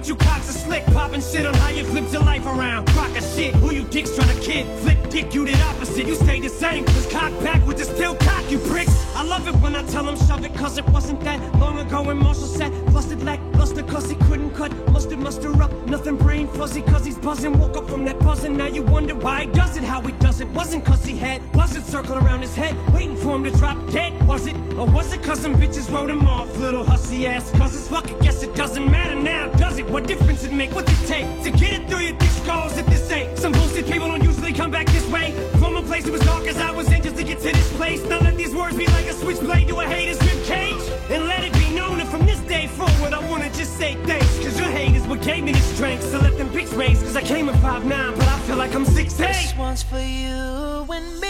But you cocks are slick, popping shit on how you flipped your life around. Crock of shit, who you dicks trying to kid? Flip dick, you did opposite. You stay the same, cause cock backwards is still cock, you pricks. I love it when I tell them shove it, cause it wasn't that long ago when Marshall said, busted like luster, cause he couldn't cut. Mustard, muster up, nothing brain fuzzy, cause he's buzzing. Woke up from that buzzing, now you wonder why he does it, how he does it. Wasn't cause he had, wasn't circling around his head, waiting for him to drop dead, was it? Or was it cause some bitches wrote him off, little hussy ass? Cause it's fuck, I guess it doesn't matter now, it? What difference it make? What's it take to get it through your thick skulls if this ain't? Some bullshit people don't usually come back this way. From a place that was dark as I was in just to get to this place. Now let these words be like a switchblade to a hater's rib cage. And let it be known that from this day forward, I wanna just say thanks. Cause your hate is what gave me the strength. So let them pics raise. Cause I came at 5'9, but I feel like I'm 6'8. This one's for you and me,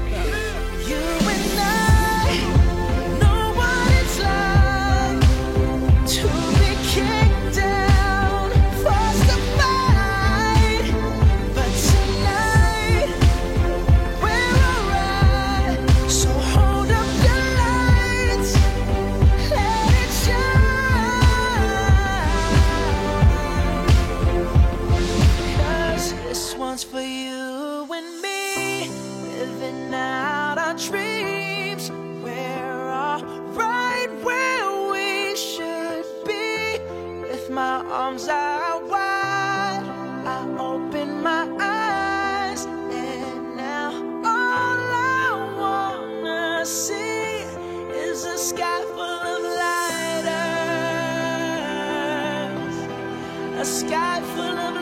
You and I know what it's like to be kicked down, forced to fight. But tonight we're alright. So hold up the lights, let it shine. 'Cause this one's for you my arms out wide. I open my eyes, and now all I wanna see is a sky full of lighters, a sky full of